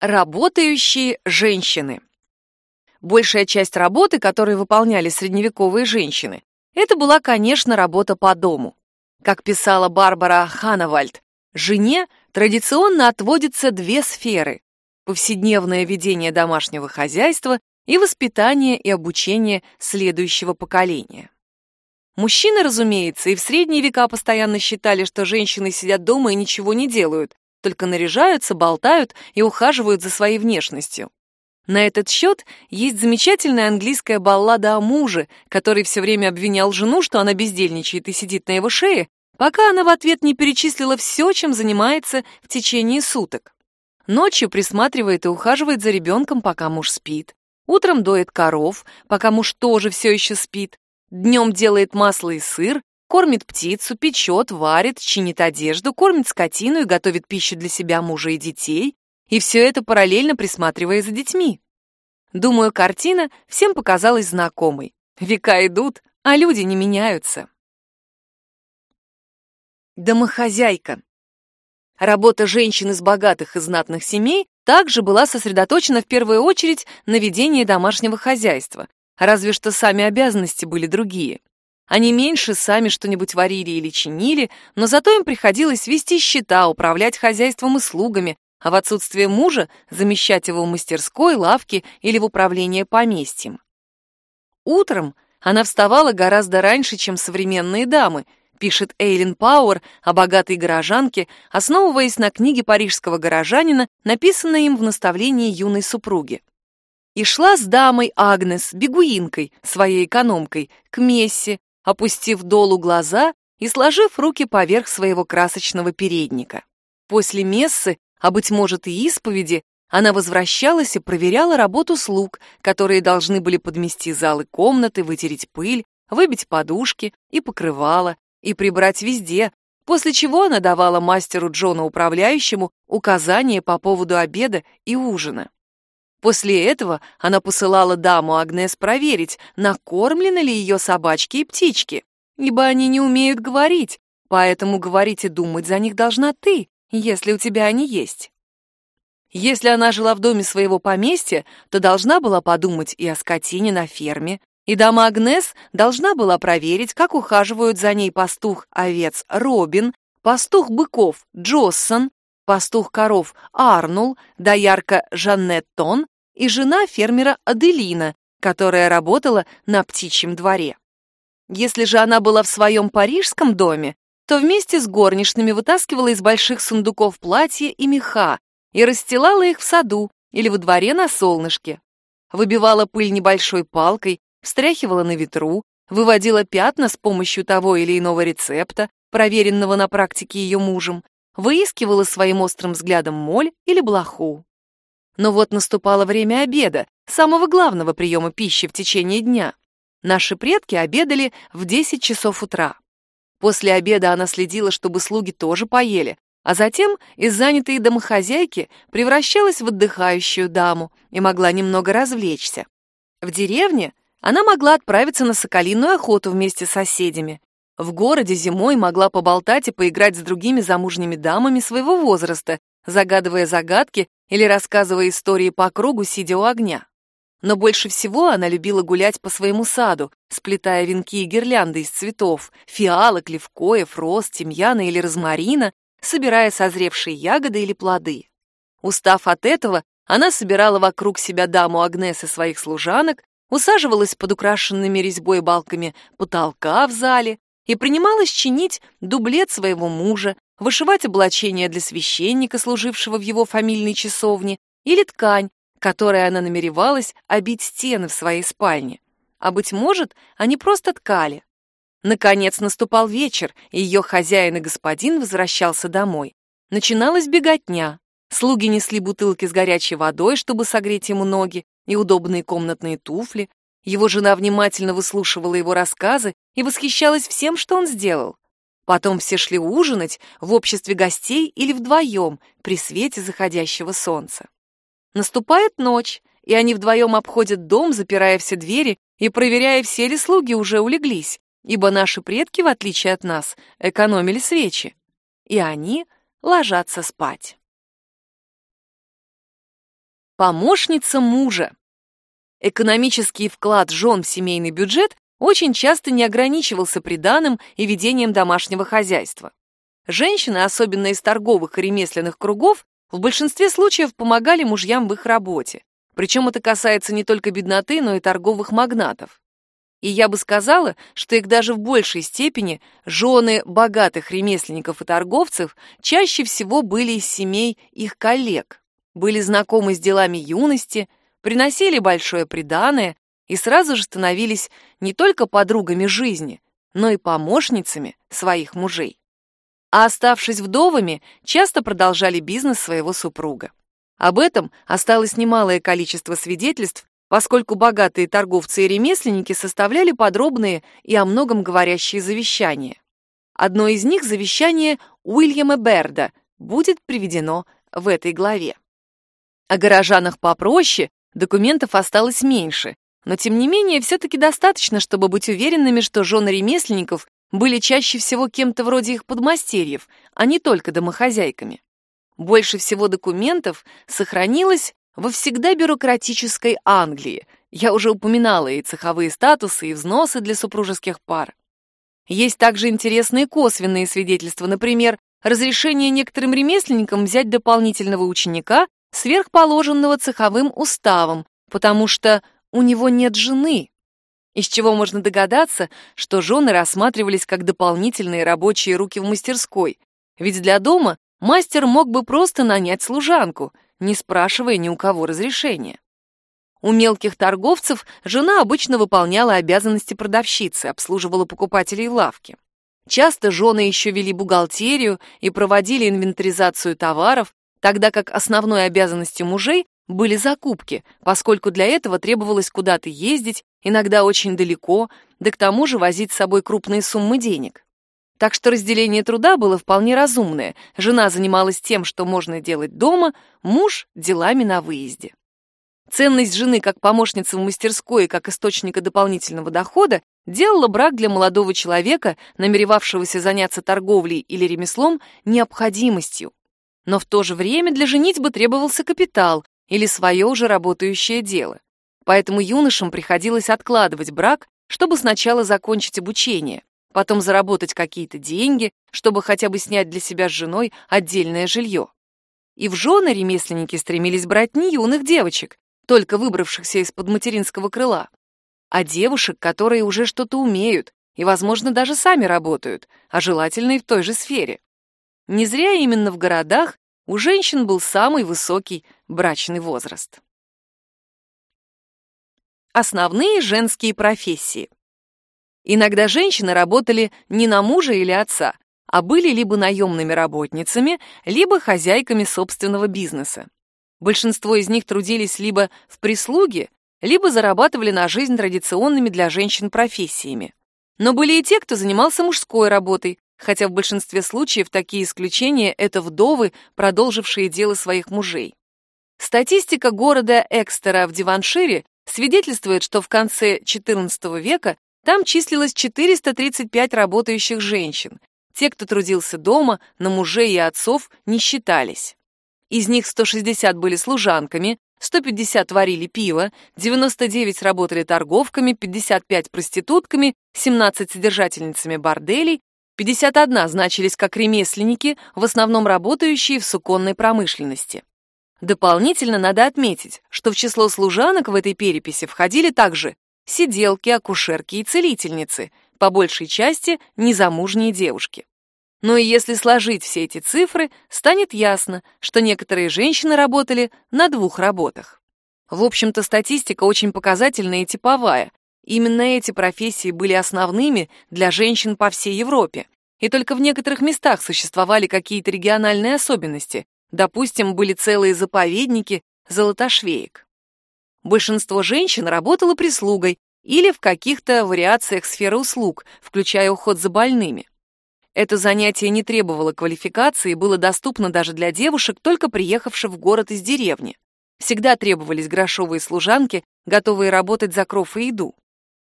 Работающие женщины. Большая часть работы, которую выполняли средневековые женщины, это была, конечно, работа по дому. Как писала Барбара Ханавальд, жене традиционно отводятся две сферы – повседневное ведение домашнего хозяйства и воспитание и обучение следующего поколения. Мужчины, разумеется, и в средние века постоянно считали, что женщины сидят дома и ничего не делают, только наряжаются, болтают и ухаживают за своей внешностью. На этот счет есть замечательная английская баллада о муже, который все время обвинял жену, что она бездельничает и сидит на его шее, пока она в ответ не перечислила все, чем занимается в течение суток. Ночью присматривает и ухаживает за ребенком, пока муж спит. Утром доит коров, пока муж тоже все еще спит. Днем делает масло и сыр, Кормит птицу, печет, варит, чинит одежду, кормит скотину и готовит пищу для себя, мужа и детей. И все это параллельно присматривая за детьми. Думаю, картина всем показалась знакомой. Века идут, а люди не меняются. Домохозяйка. Работа женщин из богатых и знатных семей также была сосредоточена в первую очередь на ведении домашнего хозяйства, разве что сами обязанности были другие. Они меньше сами что-нибудь варили или чинили, но зато им приходилось вести счета, управлять хозяйством и слугами, а в отсутствие мужа замещать его в мастерской, лавке или в управлении поместьем. Утром она вставала гораздо раньше, чем современные дамы, пишет Эйлин Пауэр о богатой горожанке, основываясь на книге парижского горожанина, написанной им в наставлении юной супруги. И шла с дамой Агнес, бегуинкой, своей экономкой, к мессе, опустив долу глаза и сложив руки поверх своего красочного передника. После мессы, а, быть может, и исповеди, она возвращалась и проверяла работу слуг, которые должны были подмести залы комнаты, вытереть пыль, выбить подушки и покрывала, и прибрать везде, после чего она давала мастеру Джону управляющему указания по поводу обеда и ужина. После этого она посылала даму Агнес проверить, накормлены ли ее собачки и птички, ибо они не умеют говорить, поэтому говорить и думать за них должна ты, если у тебя они есть. Если она жила в доме своего поместья, то должна была подумать и о скотине на ферме, и дама Агнес должна была проверить, как ухаживают за ней пастух овец Робин, пастух быков Джоссон, пастух коров Арнул, доярка Жаннет Тон и жена фермера Аделина, которая работала на птичьем дворе. Если же она была в своем парижском доме, то вместе с горничными вытаскивала из больших сундуков платья и меха и расстилала их в саду или во дворе на солнышке. Выбивала пыль небольшой палкой, встряхивала на ветру, выводила пятна с помощью того или иного рецепта, проверенного на практике ее мужем, выискивала своим острым взглядом моль или блоху. Но вот наступало время обеда, самого главного приема пищи в течение дня. Наши предки обедали в 10 часов утра. После обеда она следила, чтобы слуги тоже поели, а затем из занятой домохозяйки превращалась в отдыхающую даму и могла немного развлечься. В деревне она могла отправиться на соколиную охоту вместе с соседями. В городе зимой могла поболтать и поиграть с другими замужними дамами своего возраста, загадывая загадки или рассказывая истории по кругу, сидя у огня. Но больше всего она любила гулять по своему саду, сплетая венки и гирлянды из цветов, фиалок, левкоев, роз, тимьяна или розмарина, собирая созревшие ягоды или плоды. Устав от этого, она собирала вокруг себя даму Агнес и своих служанок, усаживалась под украшенными резьбой балками потолка в зале и принималась чинить дублет своего мужа, вышивать облачение для священника, служившего в его фамильной часовне, или ткань, которой она намеревалась обить стены в своей спальне. А, быть может, они просто ткали. Наконец наступал вечер, и ее хозяин и господин возвращался домой. Начиналась беготня. Слуги несли бутылки с горячей водой, чтобы согреть ему ноги, и удобные комнатные туфли. Его жена внимательно выслушивала его рассказы и восхищалась всем, что он сделал. Потом все шли ужинать в обществе гостей или вдвоем при свете заходящего солнца. Наступает ночь, и они вдвоем обходят дом, запирая все двери и проверяя, все ли слуги уже улеглись, ибо наши предки, в отличие от нас, экономили свечи. И они ложатся спать. Помощница мужа. Экономический вклад жен в семейный бюджет очень часто не ограничивался приданым и ведением домашнего хозяйства. Женщины, особенно из торговых и ремесленных кругов, в большинстве случаев помогали мужьям в их работе. Причем это касается не только бедноты, но и торговых магнатов. И я бы сказала, что их даже в большей степени жены богатых ремесленников и торговцев чаще всего были из семей их коллег, были знакомы с делами юности, приносили большое приданое и сразу же становились не только подругами жизни, но и помощницами своих мужей. А оставшись вдовами, часто продолжали бизнес своего супруга. Об этом осталось немалое количество свидетельств поскольку богатые торговцы и ремесленники составляли подробные и о многом говорящие завещания. Одно из них, завещание Уильяма Берда, будет приведено в этой главе. О горожанах попроще документов осталось меньше, но тем не менее все-таки достаточно, чтобы быть уверенными, что жены ремесленников были чаще всего кем-то вроде их подмастерьев, а не только домохозяйками. Больше всего документов сохранилось во всегда бюрократической Англии. Я уже упоминала и цеховые статусы, и взносы для супружеских пар. Есть также интересные косвенные свидетельства, например, разрешение некоторым ремесленникам взять дополнительного ученика сверхположенного цеховым уставом, потому что у него нет жены. Из чего можно догадаться, что жены рассматривались как дополнительные рабочие руки в мастерской, ведь для дома мастер мог бы просто нанять служанку — не спрашивая ни у кого разрешения. У мелких торговцев жена обычно выполняла обязанности продавщицы, обслуживала покупателей в лавке. Часто жены еще вели бухгалтерию и проводили инвентаризацию товаров, тогда как основной обязанностью мужей были закупки, поскольку для этого требовалось куда-то ездить, иногда очень далеко, да к тому же возить с собой крупные суммы денег. Так что разделение труда было вполне разумное. Жена занималась тем, что можно делать дома, муж — делами на выезде. Ценность жены как помощницы в мастерской и как источника дополнительного дохода делала брак для молодого человека, намеревавшегося заняться торговлей или ремеслом, необходимостью. Но в то же время для женитьбы требовался капитал или свое уже работающее дело. Поэтому юношам приходилось откладывать брак, чтобы сначала закончить обучение, потом заработать какие-то деньги, чтобы хотя бы снять для себя с женой отдельное жилье. И в жены ремесленники стремились брать не юных девочек, только выбравшихся из-под материнского крыла, а девушек, которые уже что-то умеют и, возможно, даже сами работают, а желательно и в той же сфере. Не зря именно в городах у женщин был самый высокий брачный возраст. Основные женские профессии. Иногда женщины работали не на мужа или отца, а были либо наемными работницами, либо хозяйками собственного бизнеса. Большинство из них трудились либо в прислуге, либо зарабатывали на жизнь традиционными для женщин профессиями. Но были и те, кто занимался мужской работой, хотя в большинстве случаев такие исключения — это вдовы, продолжившие дело своих мужей. Статистика города Экстера в Диваншире свидетельствует, что в конце XIV века там числилось 435 работающих женщин. Те, кто трудился дома, на мужей и отцов, не считались. Из них 160 были служанками, 150 варили пиво, 99 работали торговками, 55 проститутками, 17 содержательницами борделей, 51 значились как ремесленники, в основном работающие в суконной промышленности. Дополнительно надо отметить, что в число служанок в этой переписи входили также сиделки, акушерки и целительницы, по большей части незамужние девушки. Но и если сложить все эти цифры, станет ясно, что некоторые женщины работали на двух работах. В общем-то, статистика очень показательная и типовая. Именно эти профессии были основными для женщин по всей Европе. И только в некоторых местах существовали какие-то региональные особенности. Допустим, были целые заповедники золотошвеек. Большинство женщин работало прислугой или в каких-то вариациях сферы услуг, включая уход за больными. Это занятие не требовало квалификации и было доступно даже для девушек, только приехавших в город из деревни. Всегда требовались грошовые служанки, готовые работать за кров и еду.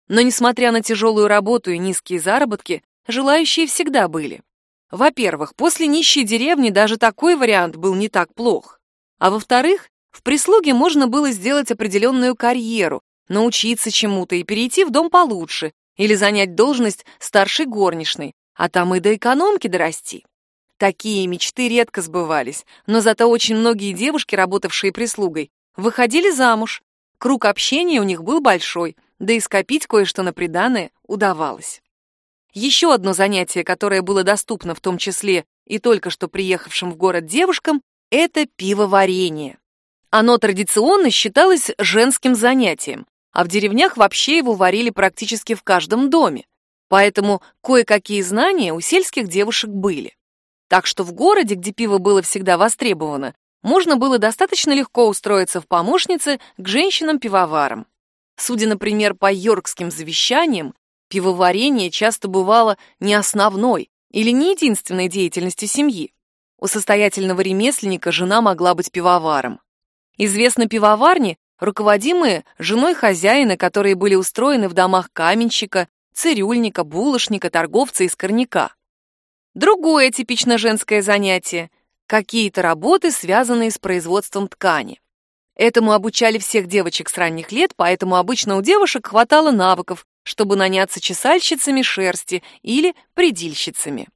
Но несмотря на тяжелую работу и низкие заработки, желающие всегда были. Во-первых, после нищей деревни даже такой вариант был не так плох. А во-вторых, В прислуге можно было сделать определенную карьеру, научиться чему-то и перейти в дом получше, или занять должность старшей горничной, а там и до экономки дорасти. Такие мечты редко сбывались, но зато очень многие девушки, работавшие прислугой, выходили замуж. Круг общения у них был большой, да и скопить кое-что на приданое удавалось. Еще одно занятие, которое было доступно в том числе и только что приехавшим в город девушкам, это пивоварение. Оно традиционно считалось женским занятием, а в деревнях вообще его варили практически в каждом доме. Поэтому кое-какие знания у сельских девушек были. Так что в городе, где пиво было всегда востребовано, можно было достаточно легко устроиться в помощнице к женщинам-пивоварам. Судя, например, по йоркским завещаниям, пивоварение часто бывало не основной или не единственной деятельностью семьи. У состоятельного ремесленника жена могла быть пивоваром. Известны пивоварни, руководимые женой хозяина, которые были устроены в домах каменщика, цирюльника, булочника, торговца и скорняка. Другое типично женское занятие — какие-то работы, связанные с производством ткани. Этому обучали всех девочек с ранних лет, поэтому обычно у девушек хватало навыков, чтобы наняться чесальщицами шерсти или предильщицами.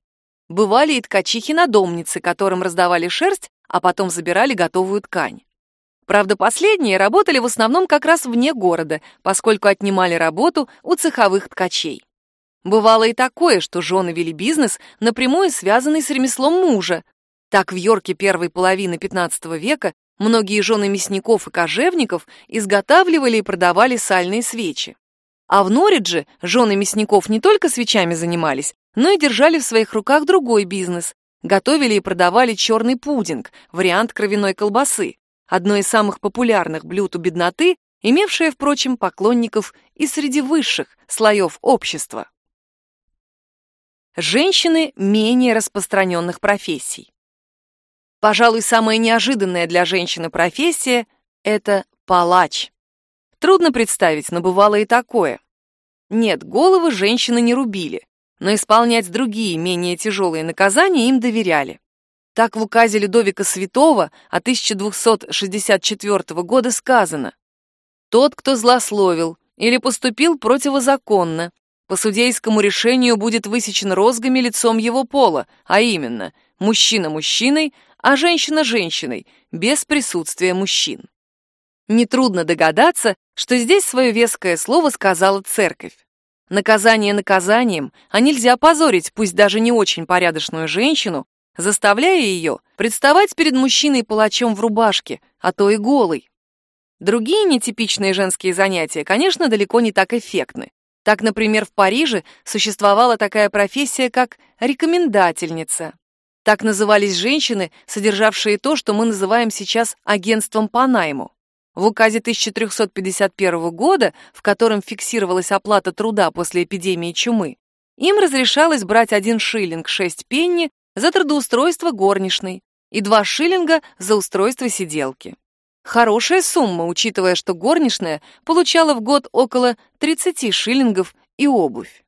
Бывали и ткачихи-надомницы, которым раздавали шерсть, а потом забирали готовую ткань. Правда, последние работали в основном как раз вне города, поскольку отнимали работу у цеховых ткачей. Бывало и такое, что жены вели бизнес, напрямую связанный с ремеслом мужа. Так в Йорке первой половины XV века многие жены мясников и кожевников изготавливали и продавали сальные свечи. А в Норридже жены мясников не только свечами занимались, но и держали в своих руках другой бизнес. Готовили и продавали черный пудинг, вариант кровяной колбасы, одно из самых популярных блюд у бедноты, имевшее, впрочем, поклонников и среди высших слоев общества женщины менее распространенных профессий. Пожалуй, самая неожиданная для женщины профессия — это палач. Трудно представить, но бывало и такое. Нет, головы женщины не рубили, но исполнять другие, менее тяжелые наказания им доверяли. Так в указе Людовика Святого от 1264 года сказано «Тот, кто злословил или поступил противозаконно, по судейскому решению будет высечен розгами лицом его пола, а именно мужчина мужчиной, а женщина женщиной, без присутствия мужчин. Нетрудно догадаться, что здесь свое веское слово сказала церковь. Наказание наказанием, а нельзя позорить, пусть даже не очень порядочную женщину, заставляя ее представать перед мужчиной-палачом в рубашке, а то и голой. Другие нетипичные женские занятия, конечно, далеко не так эффектны. Так, например, в Париже существовала такая профессия, как рекомендательница. Так назывались женщины, содержавшие то, что мы называем сейчас агентством по найму. В указе 1351 года, в котором фиксировалась оплата труда после эпидемии чумы, им разрешалось брать один шиллинг 6 пенни за трудоустройство горничной и два шиллинга за устройство сиделки. Хорошая сумма, учитывая, что горничная получала в год около 30 шиллингов и обувь.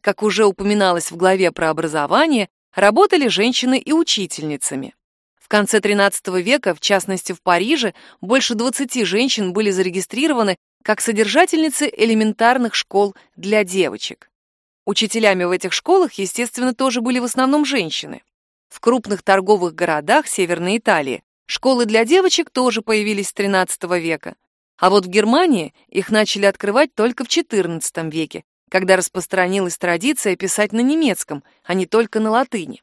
Как уже упоминалось в главе про образование, работали женщины и учительницами. В конце XIII века, в частности в Париже, больше 20 женщин были зарегистрированы как содержательницы элементарных школ для девочек. Учителями в этих школах, естественно, тоже были в основном женщины. В крупных торговых городах Северной Италии Школы для девочек тоже появились с XIII века. А вот в Германии их начали открывать только в XIV веке, когда распространилась традиция писать на немецком, а не только на латыни.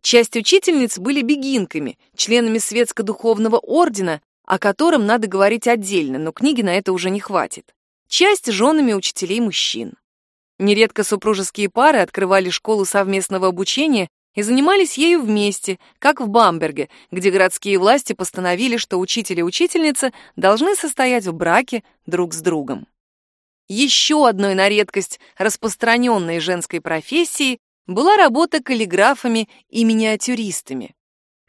Часть учительниц были бегинками, членами светско-духовного ордена, о котором надо говорить отдельно, но книги на это уже не хватит. Часть — женами учителей мужчин. Нередко супружеские пары открывали школу совместного обучения и занимались ею вместе, как в Бамберге, где городские власти постановили, что учитель и учительница должны состоять в браке друг с другом. Еще одной на редкость распространенной женской профессией была работа каллиграфами и миниатюристами.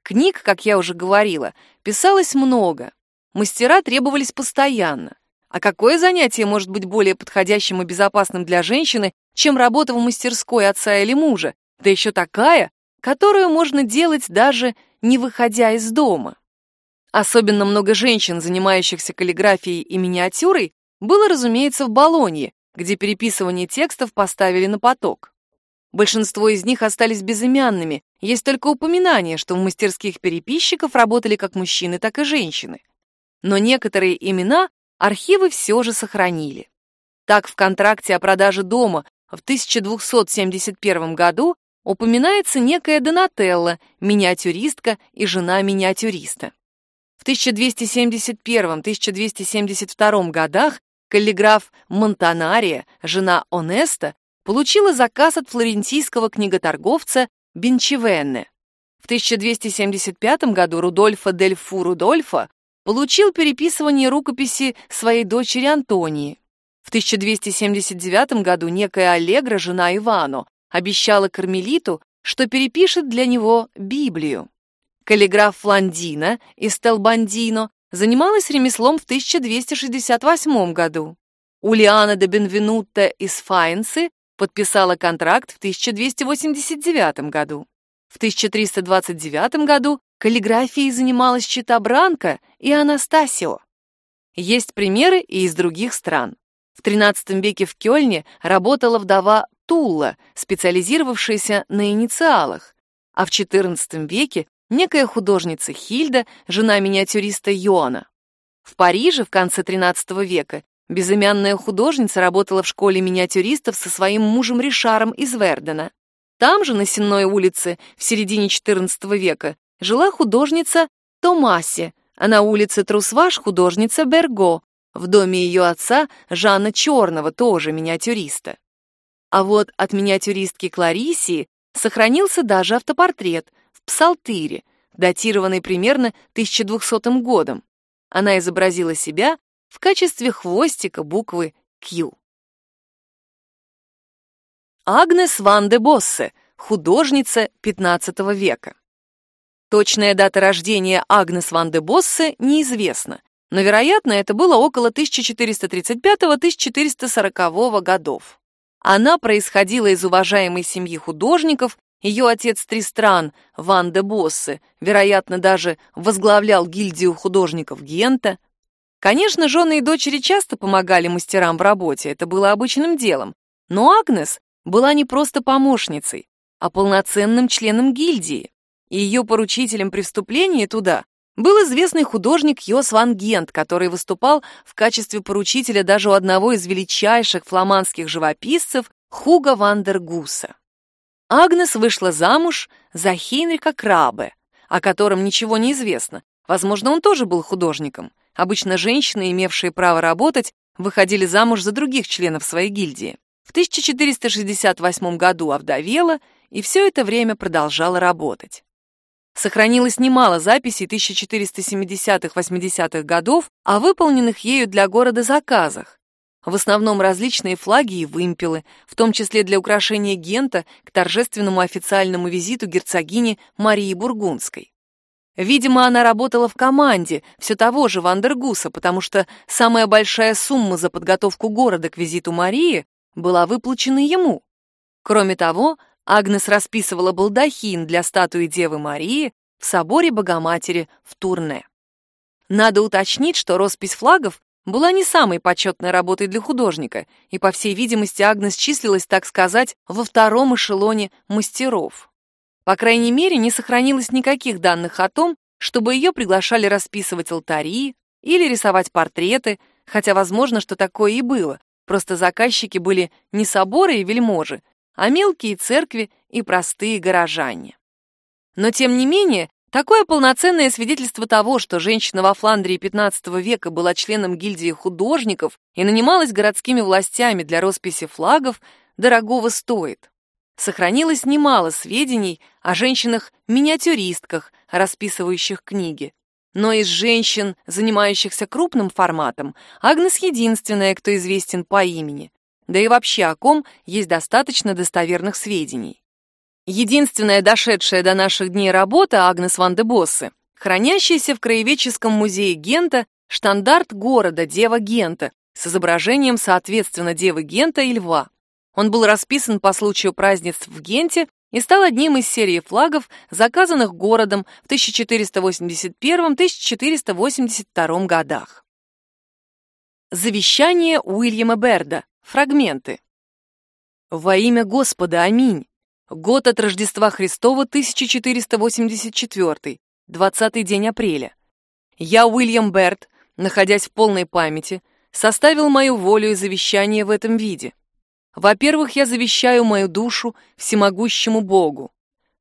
Книг, как я уже говорила, писалось много. Мастера требовались постоянно. А какое занятие может быть более подходящим и безопасным для женщины, чем работа в мастерской отца или мужа, да еще такая, которую можно делать даже не выходя из дома. Особенно много женщин, занимающихся каллиграфией и миниатюрой, было, разумеется, в Болонье, где переписывание текстов поставили на поток. Большинство из них остались безымянными, есть только упоминание, что в мастерских переписчиков работали как мужчины, так и женщины. Но некоторые имена архивы все же сохранили. Так, в контракте о продаже дома в 1271 году упоминается некая Донателла, миниатюристка и жена миниатюриста. В 1271-1272 годах каллиграф Монтанария, жена Онеста, получила заказ от флорентийского книготорговца Бенчевенне. В 1275 году Рудольфо дель Фу Рудольфо получил переписывание рукописи своей дочери Антонии. В 1279 году некая Аллегра, жена Ивано, обещала Кармелиту, что перепишет для него Библию. Каллиграф Фландина из Телбандино занималась ремеслом в 1268 году. Улиана де Бенвенутта из Файнцы подписала контракт в 1289 году. В 1329 году каллиграфией занималась Чита Бранко и Анастасио. Есть примеры и из других стран. В XIII веке в Кёльне работала вдова Тулла, специализировавшаяся на инициалах, а в XIV веке некая художница Хильда, жена миниатюриста Йоана. В Париже в конце XIII века безымянная художница работала в школе миниатюристов со своим мужем Ришаром из Вердена. Там же, на Сенной улице, в середине XIV века, жила художница Томаси, а на улице Трусваш художница Берго, в доме ее отца Жанна Черного, тоже миниатюриста. А вот от миниатюристки Кларисии сохранился даже автопортрет в псалтыре, датированный примерно 1200 годом. Она изобразила себя в качестве хвостика буквы Q. Агнес ван де Боссе, художница XV века. Точная дата рождения Агнес ван де Боссе неизвестна, но, вероятно, это было около 1435-1440 годов. Она происходила из уважаемой семьи художников, ее отец Тристран, Ван де Боссе, вероятно, даже возглавлял гильдию художников Гента. Конечно, жены и дочери часто помогали мастерам в работе, это было обычным делом, но Агнес была не просто помощницей, а полноценным членом гильдии, и ее поручителем при вступлении туда был известный художник Йос Ван Гент, который выступал в качестве поручителя даже у одного из величайших фламандских живописцев Хуга ван дер Гуса. Агнес вышла замуж за Хейнрика Крабе, о котором ничего не известно. Возможно, он тоже был художником. Обычно женщины, имевшие право работать, выходили замуж за других членов своей гильдии. В 1468 году овдовела и все это время продолжала работать. Сохранилось немало записей 1470-80-х годов о выполненных ею для города заказах. В основном различные флаги и вымпелы, в том числе для украшения Гента к торжественному официальному визиту герцогини Марии Бургундской. Видимо, она работала в команде все того же Вандергуса, потому что самая большая сумма за подготовку города к визиту Марии была выплачена ему. Кроме того, Агнес расписывала балдахин для статуи Девы Марии в соборе Богоматери в Турне. Надо уточнить, что роспись флагов была не самой почетной работой для художника, и, по всей видимости, Агнес числилась, так сказать, во втором эшелоне мастеров. По крайней мере, не сохранилось никаких данных о том, чтобы ее приглашали расписывать алтари или рисовать портреты, хотя возможно, что такое и было, просто заказчики были не соборы и вельможи, а мелкие церкви и простые горожане. Но, тем не менее, такое полноценное свидетельство того, что женщина во Фландрии XV века была членом гильдии художников и нанималась городскими властями для росписи флагов, дорогого стоит. Сохранилось немало сведений о женщинах-миниатюристках, расписывающих книги. Но из женщин, занимающихся крупным форматом, Агнес единственная, кто известен по имени да и вообще о ком есть достаточно достоверных сведений. Единственная дошедшая до наших дней работа Агнес Ван де Боссе, хранящаяся в Краеведческом музее Гента штандарт города Дева Гента с изображением, соответственно, Девы Гента и Льва. Он был расписан по случаю празднеств в Генте и стал одним из серии флагов, заказанных городом в 1481-1482 годах. Завещание Уильяма Берда. Фрагменты. Во имя Господа, аминь. Год от Рождества Христова 1484, 20 день апреля. Я, Уильям Берд, находясь в полной памяти, составил мою волю и завещание в этом виде. Во-первых, я завещаю мою душу всемогущему Богу.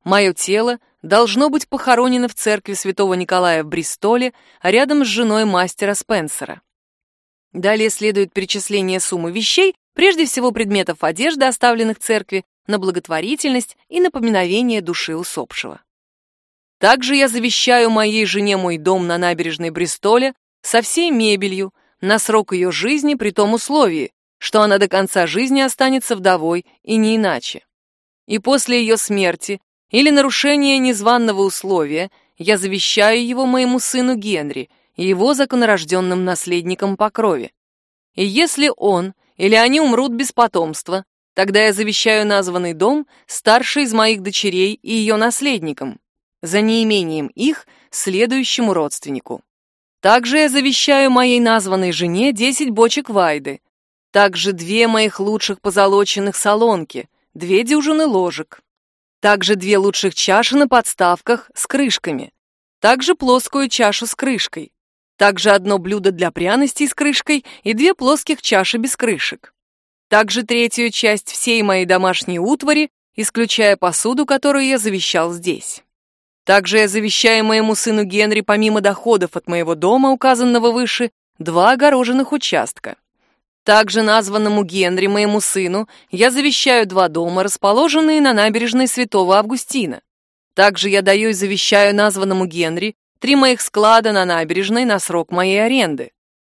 Мое тело должно быть похоронено в церкви святого Николая в Бристоле, рядом с женой мастера Спенсера. Далее следует перечисление суммы вещей, прежде всего предметов одежды, оставленных церкви, на благотворительность и напоминовение души усопшего. Также я завещаю моей жене мой дом на набережной Бристоля со всей мебелью на срок ее жизни при том условии, что она до конца жизни останется вдовой и не иначе. И после ее смерти или нарушения незваного условия я завещаю его моему сыну Генри и его законорожденным наследникам по крови. И если он или они умрут без потомства, тогда я завещаю названный дом старшей из моих дочерей и ее наследникам, за неимением их следующему родственнику. Также я завещаю моей названной жене 10 бочек вайды, также две моих лучших позолоченных солонки, две дюжины ложек. Также две лучших чаши на подставках с крышками. Также плоскую чашу с крышкой. Также одно блюдо для пряностей с крышкой и две плоских чаши без крышек. Также третью часть всей моей домашней утвари, исключая посуду, которую я завещал здесь. Также я завещаю моему сыну Генри, помимо доходов от моего дома, указанного выше, два огороженных участка. Также названному Генри, моему сыну, я завещаю два дома, расположенные на набережной Святого Августина. Также я даю и завещаю названному Генри три моих склада на набережной на срок моей аренды.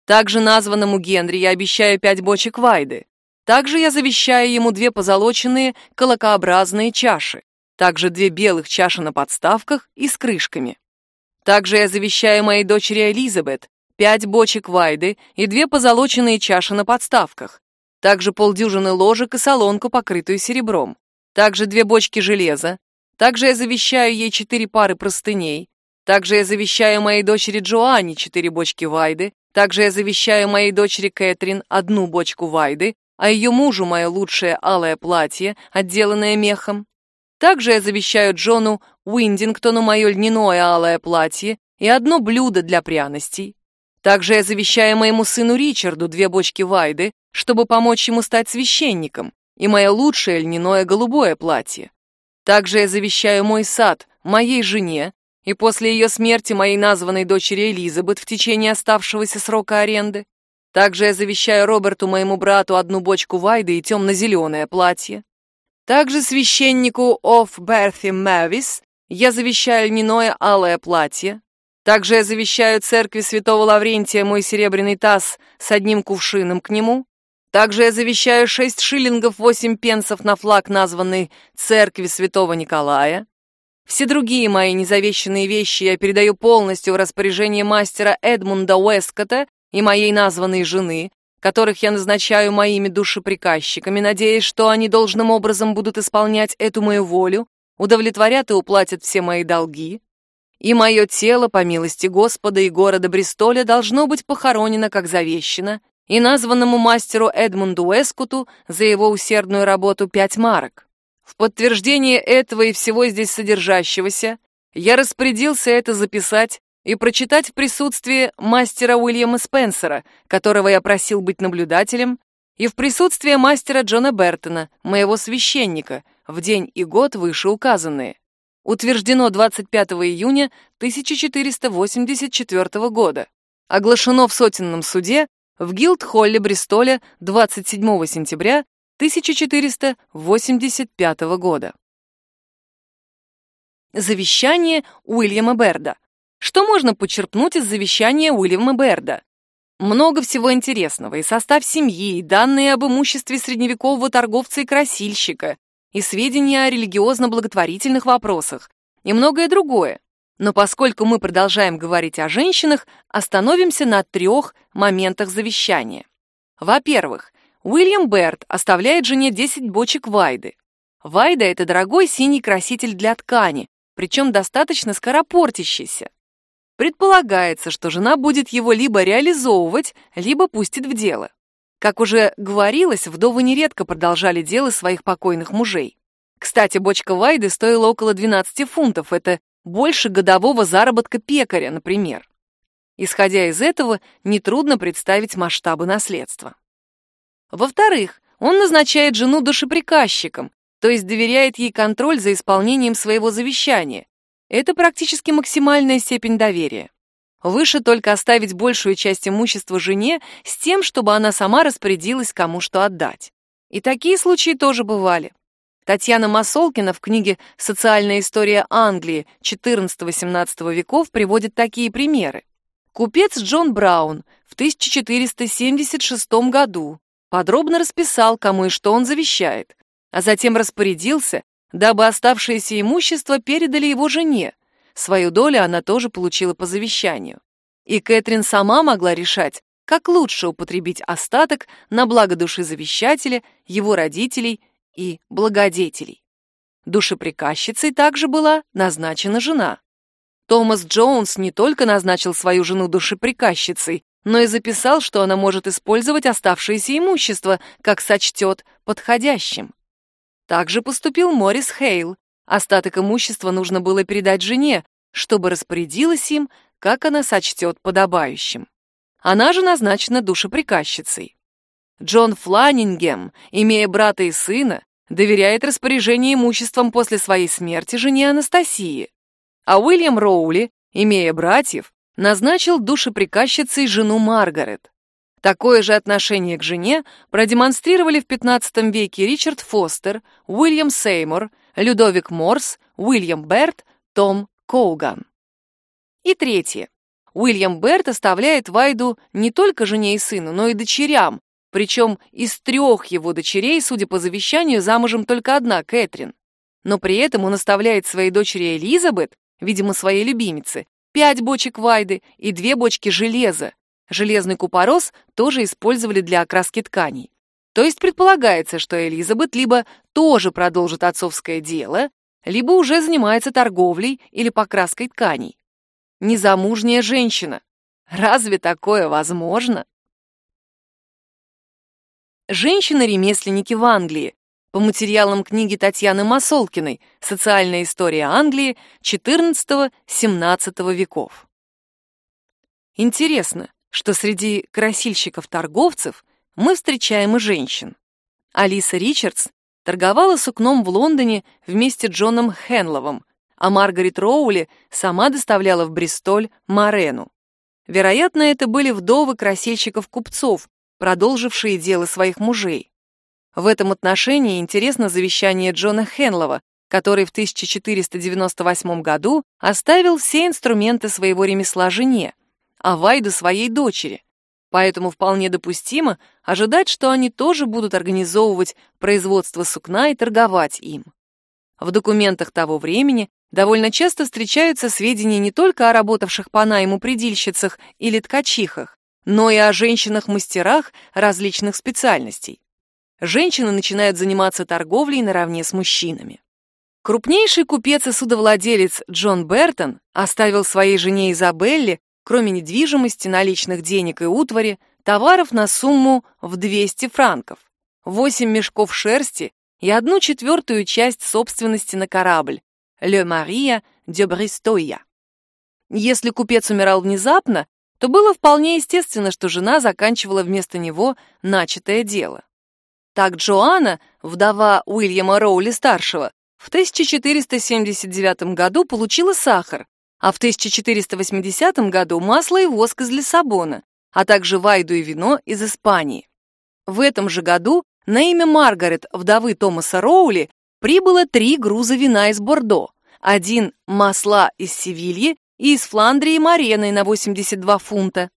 Также названному Генри я обещаю пять бочек вайды. Также я завещаю ему две позолоченные колокообразные чаши. Также две белых чаши на подставках и с крышками. Также я завещаю моей дочери Элизабет пять бочек вайды и две позолоченные чаши на подставках, также полдюжины ложек и солонку, покрытую серебром, также две бочки железа, также я завещаю ей четыре пары простыней, также я завещаю моей дочери Джоанне четыре бочки вайды, также я завещаю моей дочери Кэтрин одну бочку вайды, а ее мужу мое лучшее алое платье, отделанное мехом. Также я завещаю Джону Уиндингтону мое льняное алое платье и одно блюдо для пряностей. Также я завещаю моему сыну Ричарду две бочки вайды, чтобы помочь ему стать священником, и мое лучшее льняное голубое платье. Также я завещаю мой сад моей жене, и после ее смерти моей названной дочери Элизабет в течение оставшегося срока аренды. Также я завещаю Роберту, моему брату, одну бочку вайды и темно-зеленое платье. Также священнику Оф Берти Мэвис я завещаю льняное алое платье, также я завещаю церкви святого Лаврентия мой серебряный таз с одним кувшином к нему. Также я завещаю шесть шиллингов восемь пенсов на флаг, названный церкви святого Николая. Все другие мои незавещенные вещи я передаю полностью в распоряжение мастера Эдмунда Уэскота и моей названной жены, которых я назначаю моими душеприказчиками, надеясь, что они должным образом будут исполнять эту мою волю, удовлетворят и уплатят все мои долги и мое тело, по милости Господа и города Бристоля, должно быть похоронено, как завещено, и названному мастеру Эдмунду Эскуту за его усердную работу пять марок. В подтверждение этого и всего здесь содержащегося я распорядился это записать и прочитать в присутствии мастера Уильяма Спенсера, которого я просил быть наблюдателем, и в присутствии мастера Джона Бертона, моего священника, в день и год вышеуказанные утверждено 25 июня 1484 года, оглашено в сотенном суде в Гилд-холле Бристоля 27 сентября 1485 года. Завещание Уильяма Берда. Что можно почерпнуть из завещания Уильяма Берда? Много всего интересного, и состав семьи, и данные об имуществе средневекового торговца и красильщика, и сведения о религиозно-благотворительных вопросах, и многое другое. Но поскольку мы продолжаем говорить о женщинах, остановимся на трех моментах завещания. Во-первых, Уильям Берт оставляет жене 10 бочек вайды. Вайда — это дорогой синий краситель для ткани, причем достаточно скоропортящийся. Предполагается, что жена будет его либо реализовывать, либо пустит в дело. Как уже говорилось, вдовы нередко продолжали дело своих покойных мужей. Кстати, бочка Вайды стоила около 12 фунтов, это больше годового заработка пекаря, например. Исходя из этого, нетрудно представить масштабы наследства. Во-вторых, он назначает жену душеприказчиком, то есть доверяет ей контроль за исполнением своего завещания. Это практически максимальная степень доверия. Выше только оставить большую часть имущества жене с тем, чтобы она сама распорядилась, кому что отдать. И такие случаи тоже бывали. Татьяна Масолкина в книге «Социальная история Англии» XIV-XVII веков приводит такие примеры. Купец Джон Браун в 1476 году подробно расписал, кому и что он завещает, а затем распорядился, дабы оставшееся имущество передали его жене. Свою долю она тоже получила по завещанию. И Кэтрин сама могла решать, как лучше употребить остаток на благо души завещателя, его родителей и благодетелей. Душеприказчицей также была назначена жена. Томас Джонс не только назначил свою жену душеприказчицей, но и записал, что она может использовать оставшееся имущество, как сочтет подходящим. Также поступил Морис Хейл. Остаток имущества нужно было передать жене, чтобы распорядилась им, как она сочтет подобающим. Она же назначена душеприказчицей. Джон Фланингем, имея брата и сына, доверяет распоряжение имуществом после своей смерти жене Анастасии. А Уильям Роули, имея братьев, назначил душеприказчицей жену Маргарет. Такое же отношение к жене продемонстрировали в XV веке Ричард Фостер, Уильям Сеймур, Людовик Морс, Уильям Берт, Том Коуган. И третье. Уильям Берт оставляет Вайду не только жене и сыну, но и дочерям, причем из трех его дочерей, судя по завещанию, замужем только одна, Кэтрин. Но при этом он оставляет своей дочери Элизабет, видимо, своей любимице, пять бочек Вайды и две бочки железа, Железный купорос тоже использовали для окраски тканей. То есть предполагается, что Элизабет либо тоже продолжит отцовское дело, либо уже занимается торговлей или покраской тканей. Незамужняя женщина. Разве такое возможно? Женщины-ремесленники в Англии. По материалам книги Татьяны Масолкиной «Социальная история Англии XIV-XVII веков». Интересно, что среди красильщиков-торговцев мы встречаем и женщин. Алиса Ричардс торговала сукном в Лондоне вместе с Джоном Хенловым, а Маргарет Роули сама доставляла в Бристоль Марену. Вероятно, это были вдовы красильщиков-купцов, продолжившие дело своих мужей. В этом отношении интересно завещание Джона Хенлова, который в 1498 году оставил все инструменты своего ремесла жене, а Вайду своей дочери. Поэтому вполне допустимо ожидать, что они тоже будут организовывать производство сукна и торговать им. В документах того времени довольно часто встречаются сведения не только о работавших по найму предильщицах или ткачихах, но и о женщинах-мастерах различных специальностей. Женщины начинают заниматься торговлей наравне с мужчинами. Крупнейший купец и судовладелец Джон Бертон оставил своей жене Изабелле кроме недвижимости, наличных денег и утвари, товаров на сумму в 200 франков, 8 мешков шерсти и одну четвертую часть собственности на корабль «Le Maria de Bristoia». Если купец умирал внезапно, то было вполне естественно, что жена заканчивала вместо него начатое дело. Так Джоанна, вдова Уильяма Роули-старшего, в 1479 году получила сахар, а в 1480 году масло и воск из Лиссабона, а также вайду и вино из Испании. В этом же году на имя Маргарет, вдовы Томаса Роули, прибыло три груза вина из Бордо, один масла из Севильи и из Фландрии Мареной на 82 фунта.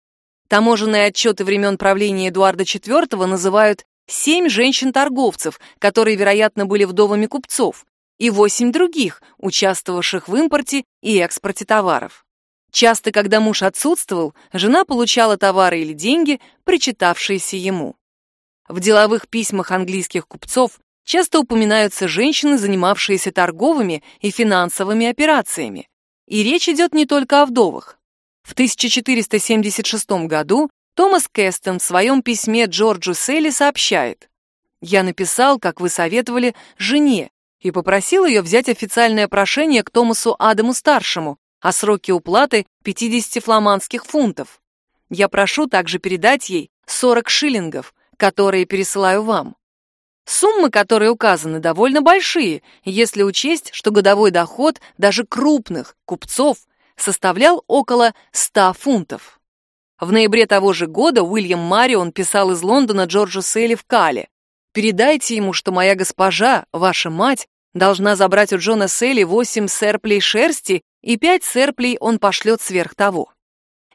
Таможенные отчеты времен правления Эдуарда IV называют семь женщин-торговцев, которые, вероятно, были вдовами купцов, и восемь других, участвовавших в импорте и экспорте товаров. Часто, когда муж отсутствовал, жена получала товары или деньги, причитавшиеся ему. В деловых письмах английских купцов часто упоминаются женщины, занимавшиеся торговыми и финансовыми операциями. И речь идет не только о вдовах. В 1476 году Томас Кэстон в своем письме Джорджу Селли сообщает «Я написал, как вы советовали, жене и попросил ее взять официальное прошение к Томасу Адаму-старшему о сроке уплаты 50 фламандских фунтов. Я прошу также передать ей 40 шиллингов, которые пересылаю вам. Суммы, которые указаны, довольно большие, если учесть, что годовой доход даже крупных купцов составлял около 100 фунтов. В ноябре того же года Уильям Марион писал из Лондона Джорджу Сейли в Кале. «Передайте ему, что моя госпожа, ваша мать, должна забрать у Джона Сейли 8 серплей шерсти, и 5 серплей он пошлет сверх того».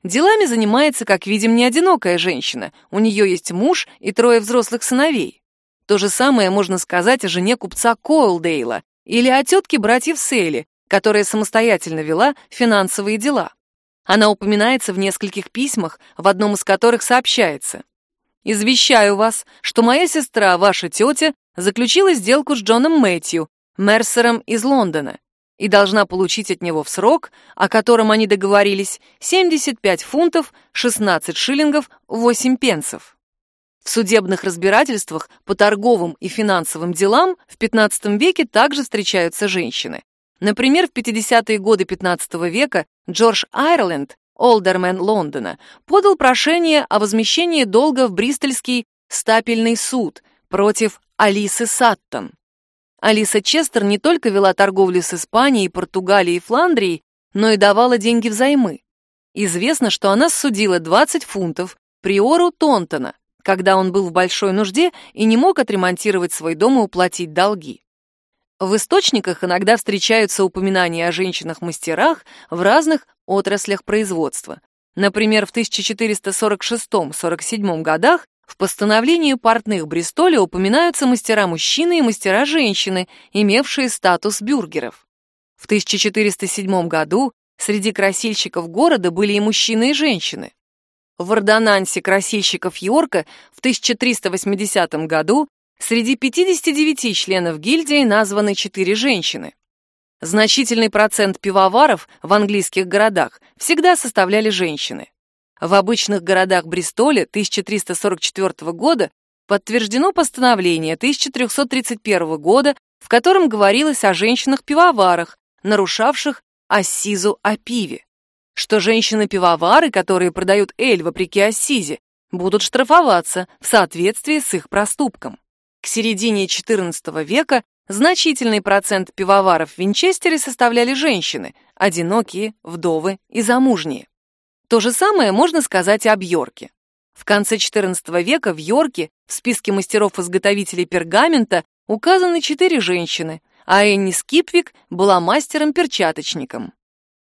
Делами занимается, как видим, не одинокая женщина. У нее есть муж и трое взрослых сыновей. То же самое можно сказать о жене купца Койлдейла или о тетке братьев Сейли, которая самостоятельно вела финансовые дела. Она упоминается в нескольких письмах, в одном из которых сообщается. «Извещаю вас, что моя сестра, ваша тетя, заключила сделку с Джоном Мэтью, Мерсером из Лондона, и должна получить от него в срок, о котором они договорились, 75 фунтов, 16 шиллингов, 8 пенсов. В судебных разбирательствах по торговым и финансовым делам в XV веке также встречаются женщины. Например, в 50-е годы XV века Джордж Айрленд, олдермен Лондона, подал прошение о возмещении долга в Бристольский стапельный суд против Алисы Саттон. Алиса Честер не только вела торговлю с Испанией, Португалией и Фландрией, но и давала деньги взаймы. Известно, что она судила 20 фунтов приору Тонтона, когда он был в большой нужде и не мог отремонтировать свой дом и уплатить долги. В источниках иногда встречаются упоминания о женщинах-мастерах в разных отраслях производства. Например, в 1446-47 годах в постановлении портных Бристоля упоминаются мастера-мужчины и мастера-женщины, имевшие статус бюргеров. В 1407 году среди красильщиков города были и мужчины, и женщины. В ордонансе красильщиков Йорка в 1380 году среди 59 членов гильдии названы 4 женщины. Значительный процент пивоваров в английских городах всегда составляли женщины. В обычных городах Бристоля 1344 года подтверждено постановление 1331 года, в котором говорилось о женщинах-пивоварах, нарушавших ассизу о пиве что женщины-пивовары, которые продают эль вопреки Ассизе, будут штрафоваться в соответствии с их проступком. К середине XIV века значительный процент пивоваров в Винчестере составляли женщины, одинокие, вдовы и замужние. То же самое можно сказать и об Йорке. В конце XIV века в Йорке в списке мастеров-изготовителей пергамента указаны четыре женщины, а Энни Скипвик была мастером-перчаточником.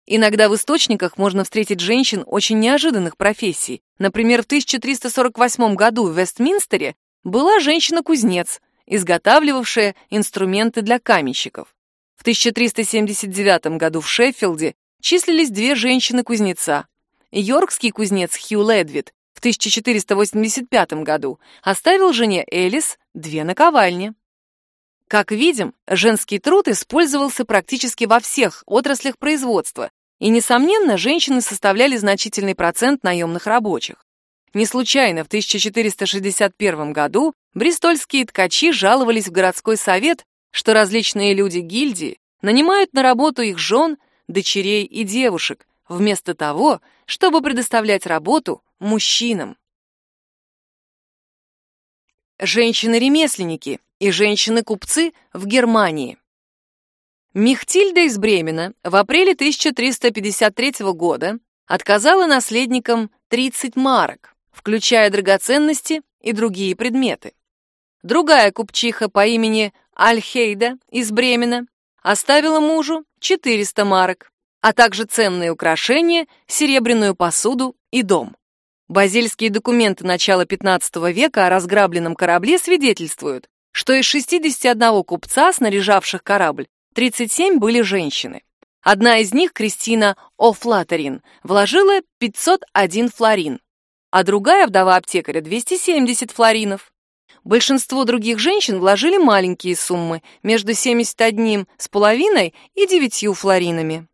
Иногда в источниках можно встретить женщин очень неожиданных профессий. Например, в 1348 году в Вестминстере была женщина-кузнец, изготавливавшая инструменты для каменщиков. В 1379 году в Шеффилде числились две женщины-кузнеца. Йоркский кузнец Хью Ледвит в 1485 году оставил жене Элис две наковальни. Как видим, женский труд использовался практически во всех отраслях производства, и, несомненно, женщины составляли значительный процент наемных рабочих. Не случайно в 1461 году бристольские ткачи жаловались в городской совет, что различные люди гильдии нанимают на работу их жен, дочерей и девушек, вместо того, чтобы предоставлять работу мужчинам. Женщины-ремесленники и женщины-купцы в Германии. Мехтильда из Бремена в апреле 1353 года отказала наследникам 30 марок, включая драгоценности и другие предметы. Другая купчиха по имени Альхейда из Бремена оставила мужу 400 марок, а также ценные украшения, серебряную посуду и дом. Базельские документы начала XV века о разграбленном корабле свидетельствуют, что из 61 купца, снаряжавших корабль, 37 были женщины. Одна из них, Кристина О'Флаттерин, вложила 501 флорин, а другая, вдова аптекаря, 270 флоринов. Большинство других женщин вложили маленькие суммы, между 71,5 и 9 флоринами.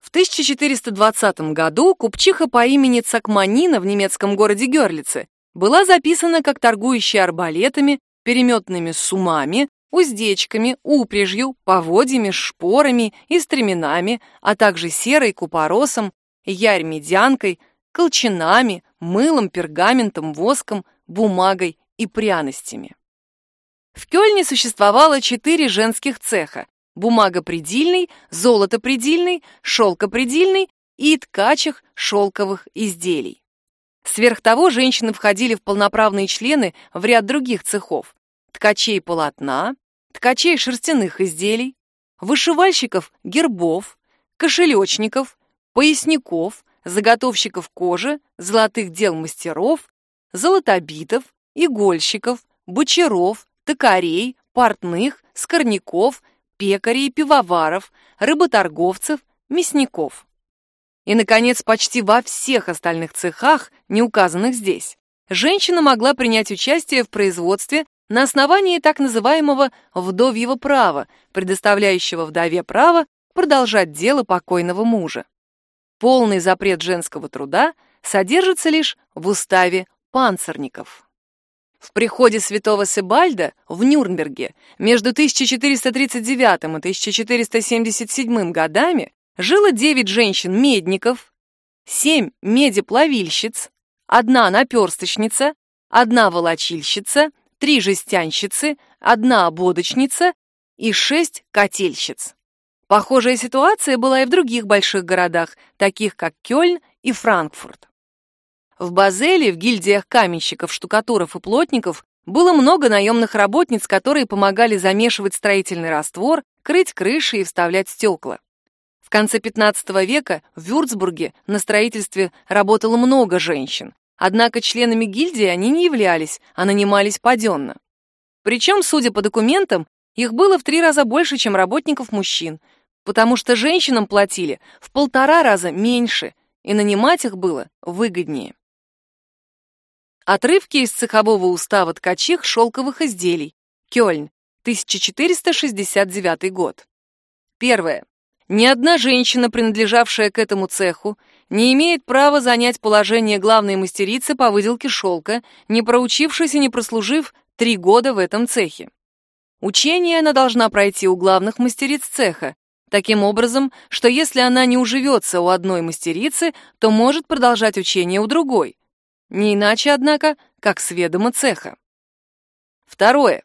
В 1420 году купчиха по имени Цакманина в немецком городе Гёрлице была записана как торгующая арбалетами, переметными сумами, уздечками, упряжью, поводьями, шпорами и стременами, а также серой купоросом, ярь-медянкой, колчанами, мылом, пергаментом, воском, бумагой и пряностями. В Кёльне существовало четыре женских цеха – бумагопредельный, золотопредельный, шелкопредельный и ткачих шелковых изделий. Сверх того, женщины входили в полноправные члены в ряд других цехов – ткачей полотна, ткачей шерстяных изделий, вышивальщиков гербов, кошелечников, поясников, заготовщиков кожи, золотых дел мастеров, золотобитов, игольщиков, бочаров, токарей, портных, скорняков, пекарей, пивоваров, рыботорговцев, мясников. И, наконец, почти во всех остальных цехах, не указанных здесь, женщина могла принять участие в производстве на основании так называемого «вдовьего права», предоставляющего вдове право продолжать дело покойного мужа. Полный запрет женского труда содержится лишь в уставе панцирников. В приходе святого Себальда в Нюрнберге между 1439 и 1477 годами жило 9 женщин-медников, 7 медиплавильщиц, одна наперсточница, одна волочильщица, три жестянщицы, одна ободочница и шесть котельщиц. Похожая ситуация была и в других больших городах, таких как Кёльн и Франкфурт. В Базеле, в гильдиях каменщиков, штукатуров и плотников было много наемных работниц, которые помогали замешивать строительный раствор, крыть крыши и вставлять стекла. В конце 15 века в Вюрцбурге на строительстве работало много женщин, однако членами гильдии они не являлись, а нанимались паденно. Причем, судя по документам, их было в три раза больше, чем работников мужчин, потому что женщинам платили в полтора раза меньше, и нанимать их было выгоднее. Отрывки из цехового устава ткачих шелковых изделий. Кёльн, 1469 год. Первое. Ни одна женщина, принадлежавшая к этому цеху, не имеет права занять положение главной мастерицы по выделке шелка, не проучившись и не прослужив три года в этом цехе. Учение она должна пройти у главных мастериц цеха, таким образом, что если она не уживется у одной мастерицы, то может продолжать учение у другой. Не иначе, однако, как с ведома цеха. Второе.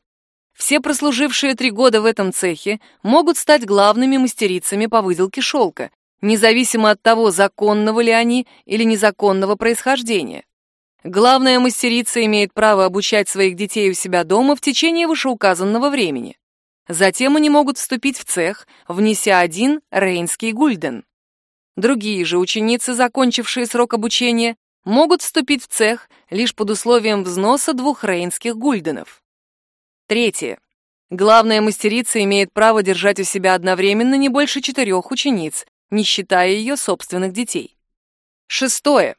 Все прослужившие три года в этом цехе могут стать главными мастерицами по выделке шелка, независимо от того, законного ли они или незаконного происхождения. Главная мастерица имеет право обучать своих детей у себя дома в течение вышеуказанного времени. Затем они могут вступить в цех, внеся один рейнский гульден. Другие же ученицы, закончившие срок обучения, могут вступить в цех лишь под условием взноса двух рейнских гульденов. Третье. Главная мастерица имеет право держать у себя одновременно не больше четырех учениц, не считая ее собственных детей. Шестое.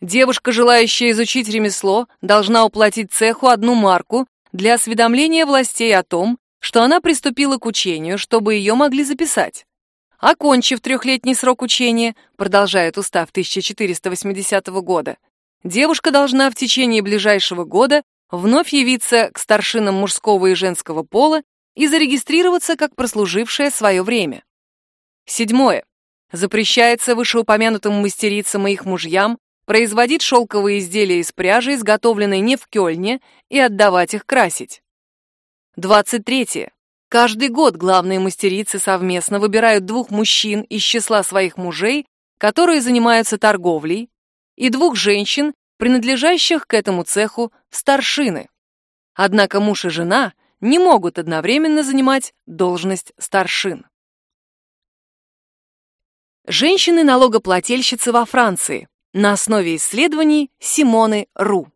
Девушка, желающая изучить ремесло, должна уплатить цеху одну марку для осведомления властей о том, что она приступила к учению, чтобы ее могли записать. Окончив трехлетний срок учения, продолжает устав 1480 года, девушка должна в течение ближайшего года вновь явиться к старшинам мужского и женского пола и зарегистрироваться как прослужившая свое время. Седьмое. Запрещается вышеупомянутым мастерицам и их мужьям производить шелковые изделия из пряжи, изготовленной не в Кёльне, и отдавать их красить. 23. Каждый год главные мастерицы совместно выбирают двух мужчин из числа своих мужей, которые занимаются торговлей, и двух женщин, принадлежащих к этому цеху в старшины. Однако муж и жена не могут одновременно занимать должность старшин. Женщины-налогоплательщицы во Франции на основе исследований Симоны Ру.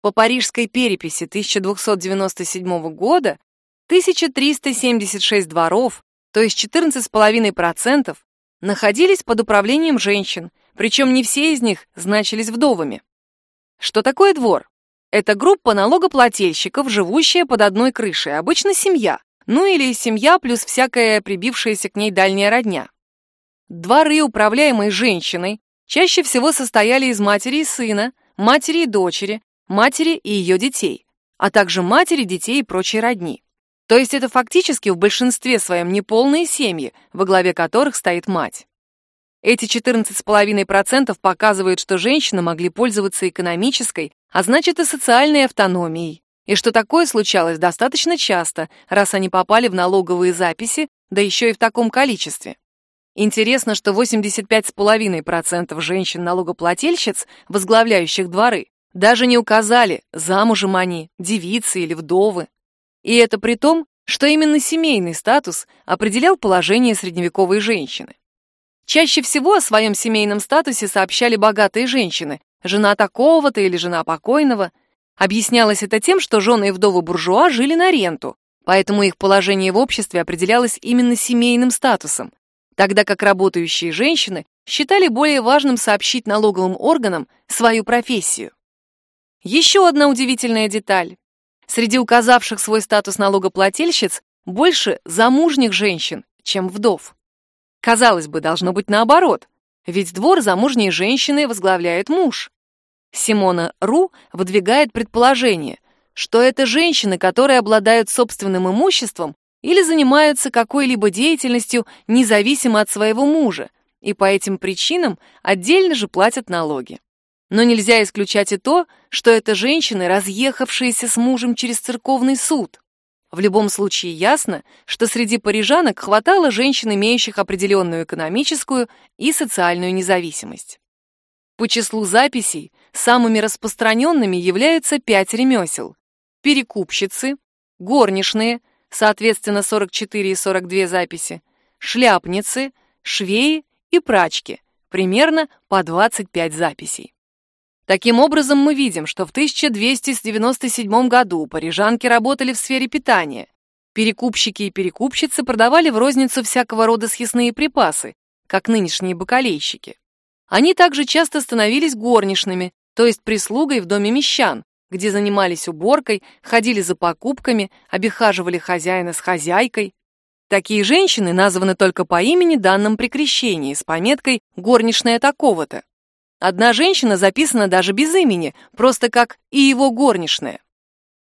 По парижской переписи 1297 года 1376 дворов, то есть 14,5%, находились под управлением женщин, причем не все из них значились вдовами. Что такое двор? Это группа налогоплательщиков, живущая под одной крышей, обычно семья, ну или семья плюс всякая прибившаяся к ней дальняя родня. Дворы, управляемые женщиной, чаще всего состояли из матери и сына, матери и дочери, матери и ее детей, а также матери, детей и прочей родни. То есть это фактически в большинстве своем неполные семьи, во главе которых стоит мать. Эти 14,5% показывают, что женщины могли пользоваться экономической, а значит и социальной автономией, и что такое случалось достаточно часто, раз они попали в налоговые записи, да еще и в таком количестве. Интересно, что 85,5% женщин-налогоплательщиц, возглавляющих дворы, даже не указали, замужем они, девицы или вдовы. И это при том, что именно семейный статус определял положение средневековой женщины. Чаще всего о своем семейном статусе сообщали богатые женщины, жена такого-то или жена покойного. Объяснялось это тем, что жены и вдовы буржуа жили на ренту, поэтому их положение в обществе определялось именно семейным статусом, тогда как работающие женщины считали более важным сообщить налоговым органам свою профессию. Еще одна удивительная деталь. Среди указавших свой статус налогоплательщиц больше замужних женщин, чем вдов. Казалось бы, должно быть наоборот, ведь двор замужней женщины возглавляет муж. Симона Ру выдвигает предположение, что это женщины, которые обладают собственным имуществом или занимаются какой-либо деятельностью независимо от своего мужа, и по этим причинам отдельно же платят налоги. Но нельзя исключать и то, что это женщины, разъехавшиеся с мужем через церковный суд. В любом случае ясно, что среди парижанок хватало женщин, имеющих определенную экономическую и социальную независимость. По числу записей самыми распространенными являются пять ремесел. Перекупщицы, горничные – соответственно 44 и 42 записи, шляпницы, швеи и прачки, примерно по 25 записей. Таким образом, мы видим, что в 1297 году парижанки работали в сфере питания. Перекупщики и перекупщицы продавали в розницу всякого рода съестные припасы, как нынешние бакалейщики. Они также часто становились горничными, то есть прислугой в доме мещан, где занимались уборкой, ходили за покупками, обихаживали хозяина с хозяйкой. Такие женщины названы только по имени, данным при крещении, с пометкой «горничная такого-то». Одна женщина записана даже без имени, просто как «и его горничная».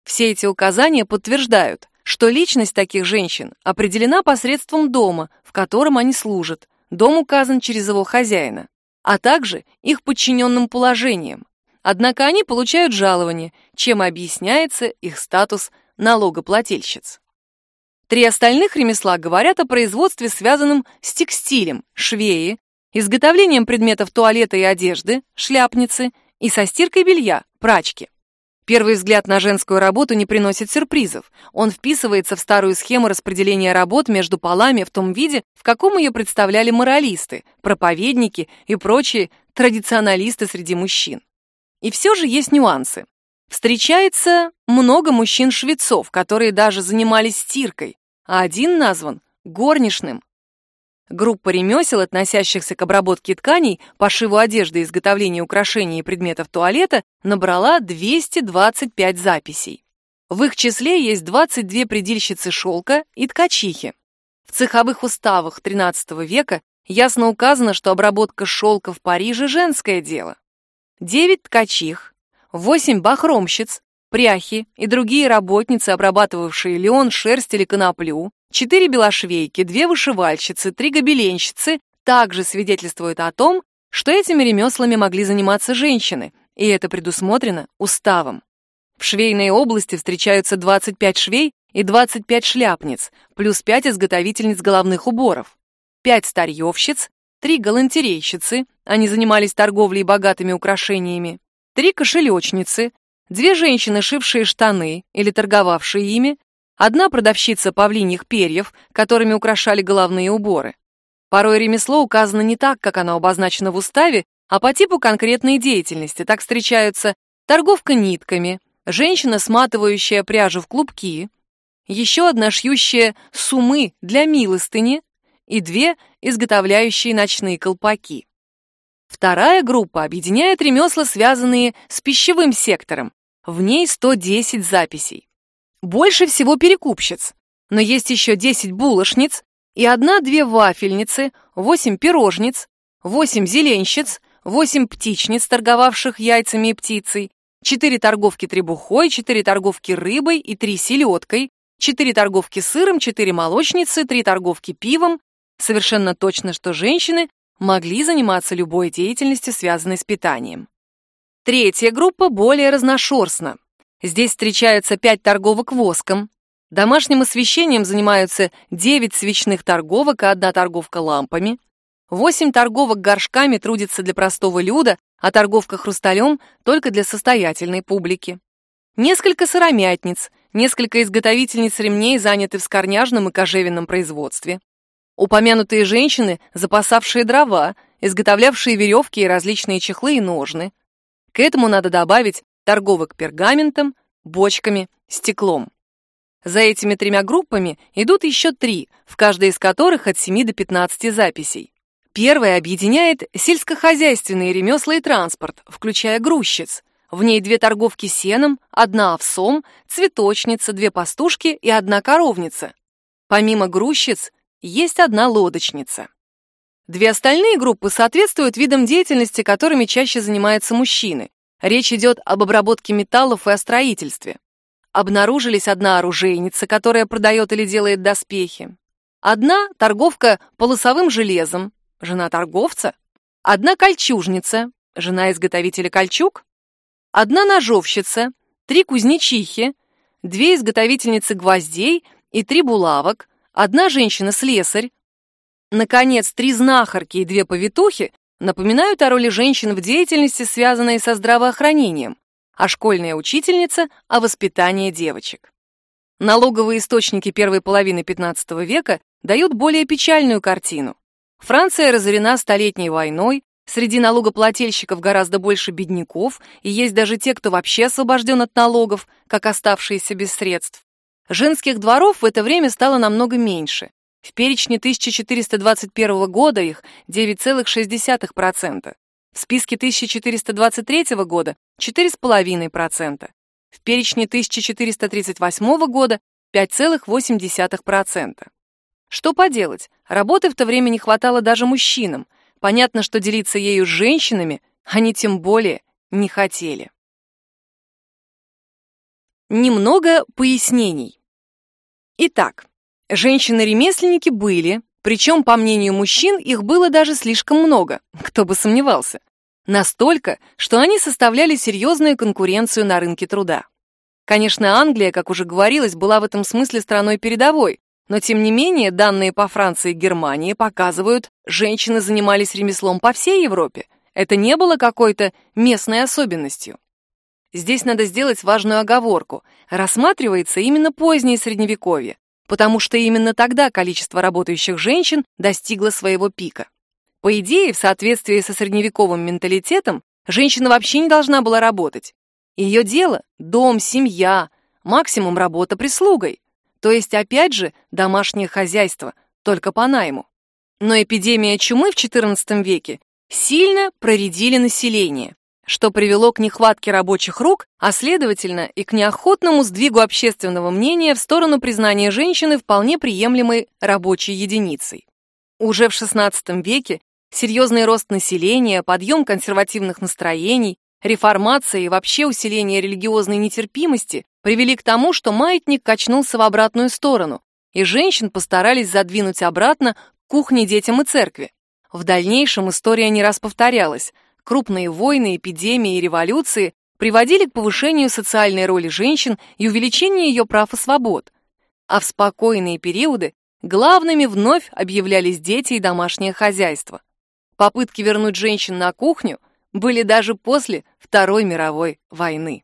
Все эти указания подтверждают, что личность таких женщин определена посредством дома, в котором они служат, дом указан через его хозяина, а также их подчиненным положением, Однако они получают жалование, чем объясняется их статус налогоплательщиц. Три остальных ремесла говорят о производстве, связанном с текстилем, швеи, изготовлением предметов туалета и одежды, шляпницы, и со стиркой белья, прачки. Первый взгляд на женскую работу не приносит сюрпризов. Он вписывается в старую схему распределения работ между полами в том виде, в каком ее представляли моралисты, проповедники и прочие традиционалисты среди мужчин. И все же есть нюансы. Встречается много мужчин-швецов, которые даже занимались стиркой, а один назван горничным. Группа ремесел, относящихся к обработке тканей, пошиву одежды, изготовлению украшений и предметов туалета, набрала 225 записей. В их числе есть 22 предельщицы шелка и ткачихи. В цеховых уставах XIII века ясно указано, что обработка шелка в Париже – женское дело. Девять ткачих, восемь бахромщиц, пряхи и другие работницы, обрабатывавшие лен, шерсть или коноплю, четыре белошвейки, две вышивальщицы, три гобеленщицы также свидетельствуют о том, что этими ремеслами могли заниматься женщины, и это предусмотрено уставом. В швейной области встречаются 25 швей и 25 шляпниц, плюс 5 изготовительниц головных уборов, 5 старьевщиц, три галантерейщицы, они занимались торговлей богатыми украшениями, три кошелечницы, две женщины, шившие штаны или торговавшие ими, одна продавщица павлиньих перьев, которыми украшали головные уборы. Порой ремесло указано не так, как оно обозначено в уставе, а по типу конкретной деятельности. Так встречаются торговка нитками, женщина, сматывающая пряжу в клубки, еще одна шьющая сумы для милостыни, и две, изготовляющие ночные колпаки. Вторая группа объединяет ремесла, связанные с пищевым сектором, В ней 110 записей. Больше всего перекупщиц, но есть еще 10 булочниц и одна-две вафельницы, 8 пирожниц, 8 зеленщиц, 8 птичниц, торговавших яйцами и птицей, 4 торговки требухой, 4 торговки рыбой и 3 селедкой, 4 торговки сыром, 4 молочницы, 3 торговки пивом. Совершенно точно, что женщины могли заниматься любой деятельностью, связанной с питанием. Третья группа более разношерстна. Здесь встречаются 5 торговок воском. Домашним освещением занимаются 9 свечных торговок и одна торговка лампами. 8 торговок горшками трудятся для простого люда, а торговка хрусталем только для состоятельной публики. Несколько сыромятниц, несколько изготовительниц ремней заняты в скорняжном и кожевенном производстве. Упомянутые женщины, запасавшие дрова, изготовлявшие веревки и различные чехлы и ножны. К этому надо добавить торговок пергаментом, бочками, стеклом. За этими тремя группами идут еще три, в каждой из которых от 7 до 15 записей. Первая объединяет сельскохозяйственные ремесла и транспорт, включая грузчиц. В ней две торговки сеном, одна овсом, цветочница, две пастушки и одна коровница. Помимо грузчиц, есть одна лодочница. Две остальные группы соответствуют видам деятельности, которыми чаще занимаются мужчины. Речь идет об обработке металлов и о строительстве. Обнаружились одна оружейница, которая продает или делает доспехи. Одна торговка полосовым железом, жена торговца. Одна кольчужница, жена изготовителя кольчуг. Одна ножовщица, три кузнечихи, две изготовительницы гвоздей и три булавок, одна женщина-слесарь. Наконец, три знахарки и две повитухи напоминают о роли женщин в деятельности, связанной со здравоохранением, а школьная учительница — о воспитании девочек. Налоговые источники первой половины XV века дают более печальную картину. Франция разорена Столетней войной, среди налогоплательщиков гораздо больше бедняков, и есть даже те, кто вообще освобожден от налогов, как оставшиеся без средств. Женских дворов в это время стало намного меньше. В перечне 1421 года их 9,6%, в списке 1423 года 4,5%, в перечне 1438 года 5,8%. Что поделать, работы в то время не хватало даже мужчинам. Понятно, что делиться ею с женщинами они тем более не хотели. Немного пояснений. Итак, женщины-ремесленники были, причем, по мнению мужчин, их было даже слишком много, кто бы сомневался. Настолько, что они составляли серьезную конкуренцию на рынке труда. Конечно, Англия, как уже говорилось, была в этом смысле страной передовой, но, тем не менее, данные по Франции и Германии показывают, женщины занимались ремеслом по всей Европе. Это не было какой-то местной особенностью. Здесь надо сделать важную оговорку. Рассматривается именно позднее Средневековье, потому что именно тогда количество работающих женщин достигло своего пика. По идее, в соответствии со средневековым менталитетом, женщина вообще не должна была работать. Ее дело – дом, семья, максимум работа прислугой. То есть, опять же, домашнее хозяйство, только по найму. Но эпидемия чумы в XIV веке сильно проредили население, что привело к нехватке рабочих рук, а следовательно и к неохотному сдвигу общественного мнения в сторону признания женщины вполне приемлемой рабочей единицей. Уже в XVI веке серьезный рост населения, подъем консервативных настроений, реформация и вообще усиление религиозной нетерпимости привели к тому, что маятник качнулся в обратную сторону, и женщин постарались задвинуть обратно к кухне, детям и церкви. В дальнейшем история не раз повторялась. Крупные войны, эпидемии и революции приводили к повышению социальной роли женщин и увеличению ее прав и свобод. А в спокойные периоды главными вновь объявлялись дети и домашнее хозяйство. Попытки вернуть женщин на кухню были даже после Второй мировой войны.